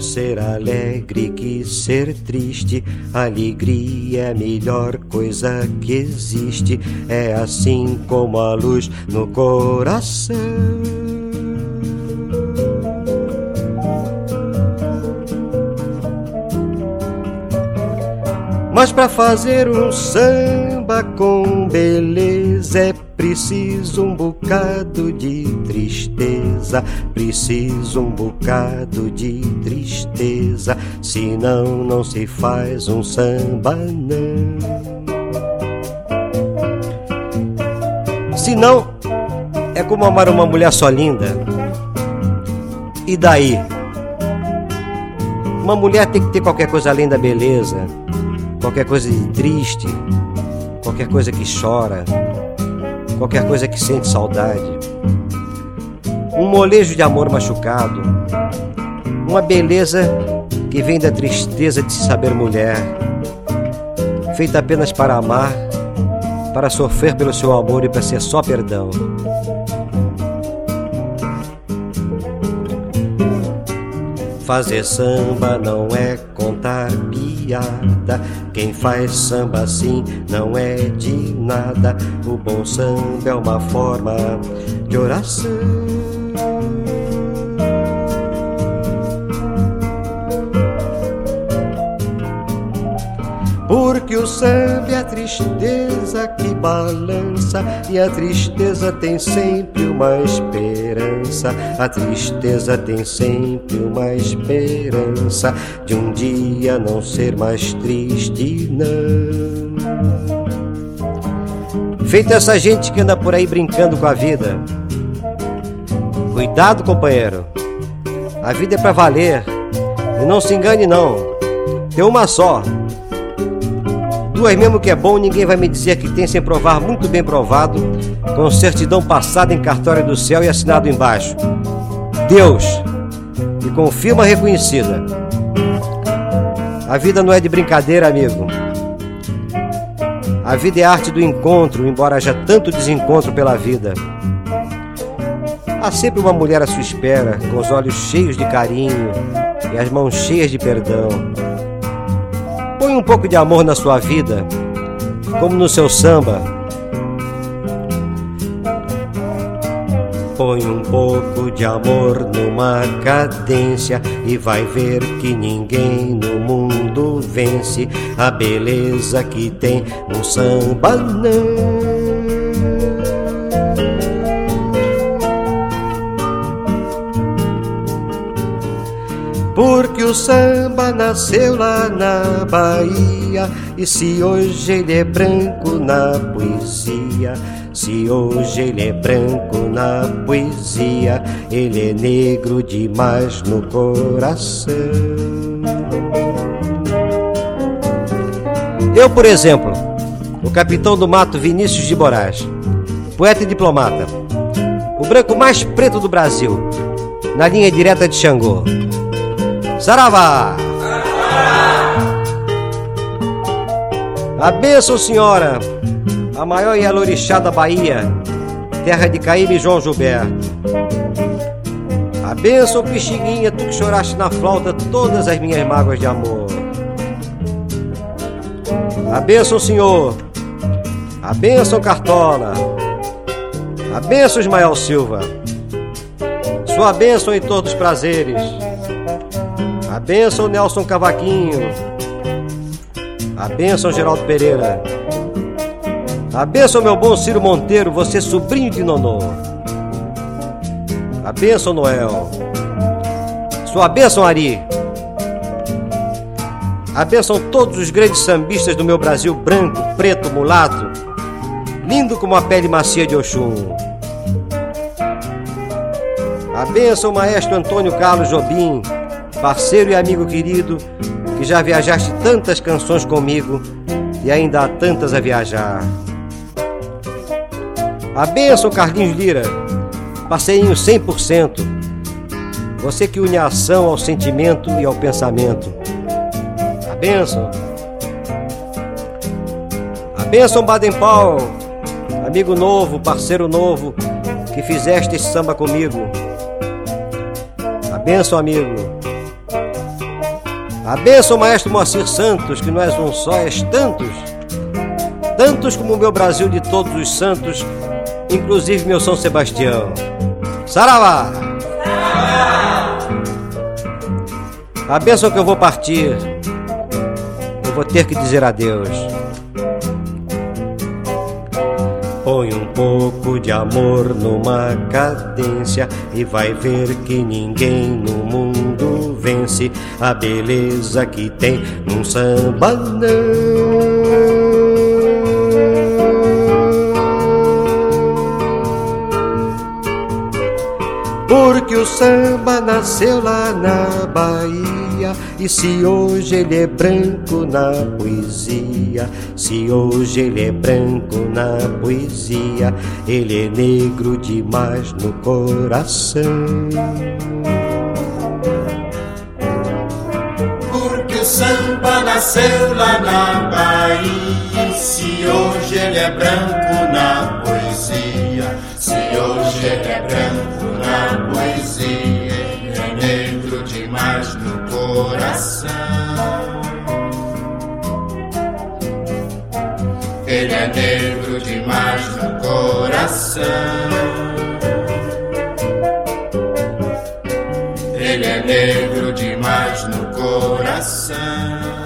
ser alegre que ser triste. Alegria é a melhor coisa que existe. É assim como a luz no coração. Mas para fazer um samba com beleza é preciso um bocado de tristeza, preciso um bocado de tristeza, senão não se faz um samba não. Senão é como amar uma mulher só linda. E daí? Uma mulher tem que ter qualquer coisa além da beleza qualquer coisa de triste, qualquer coisa que chora, qualquer coisa que sente saudade, um molejo de amor machucado, uma beleza que vem da tristeza de se saber mulher, feita apenas para amar, para sofrer pelo seu amor e para ser só perdão. Fazer samba não é contar piada. Quem faz samba assim não é de nada. O bom samba é uma forma de oração. Porque o samba é a tristeza que balança e a tristeza tem sempre uma esperança. A tristeza tem sempre uma esperança de um dia não ser mais triste, não. Feito essa gente que anda por aí brincando com a vida. Cuidado, companheiro. A vida é para valer. E não se engane não. Tem uma só. Duas mesmo que é bom, ninguém vai me dizer que tem sem provar muito bem provado, com certidão passada em cartório do céu e assinado embaixo. Deus, e com firma reconhecida. A vida não é de brincadeira, amigo. A vida é arte do encontro, embora haja tanto desencontro pela vida. Há sempre uma mulher à sua espera, com os olhos cheios de carinho e as mãos cheias de perdão. Põe um pouco de amor na sua vida, como no seu samba. Põe um pouco de amor numa cadência e vai ver que ninguém no mundo vence a beleza que tem um samba não. Porque o samba nasceu lá na Bahia E se hoje ele é branco na poesia Se hoje ele é branco na poesia Ele é negro demais no coração. Eu, por exemplo, o capitão do mato Vinícius de Moraes Poeta e diplomata O branco mais preto do Brasil Na linha direta de Xangô Saravá! A bênção, senhora, a maior e alorixá da Bahia, terra de Caíbe João Gilberto. A bênção, Pixinguinha, tu que choraste na flauta todas as minhas mágoas de amor. A bênção, senhor, a bênção, Cartola, a bênção, Ismael Silva, sua bênção em todos os prazeres. A bênção Nelson Cavaquinho. A bênção Geraldo Pereira. A bênção meu bom Ciro Monteiro, você sobrinho de Nonô. A bênção Noel. Sua bênção Ari. A bênção todos os grandes sambistas do meu Brasil branco, preto, mulato, lindo como a pele macia de Oxum. A bênção maestro Antônio Carlos Jobim, parceiro e amigo querido, que já viajaste tantas canções comigo e ainda há tantas a viajar. A benção, Carlinhos Lira, parceirinho 100%. Você que une a ação ao sentimento e ao pensamento. A benção. A benção, Baden Powell, amigo novo, parceiro novo, que fizeste esse samba comigo. A benção, amigo. A benção, maestro Moacir Santos, que não és um só, és tantos. Tantos como o meu Brasil de todos os santos, inclusive meu São Sebastião. Saravá! A benção que eu vou partir, eu vou ter que dizer adeus. Põe um pouco de amor numa cadência e vai ver que ninguém no mundo vence a beleza que tem num samba não. Porque o samba nasceu lá na Bahia E se hoje ele é branco na poesia Se hoje ele é branco na poesia Ele é negro demais no coração samba nasceu lá na Bahia se hoje ele é branco na poesia Se hoje ele é branco na poesia, ele é negro demais no coração. Ele é negro demais no coração. Ele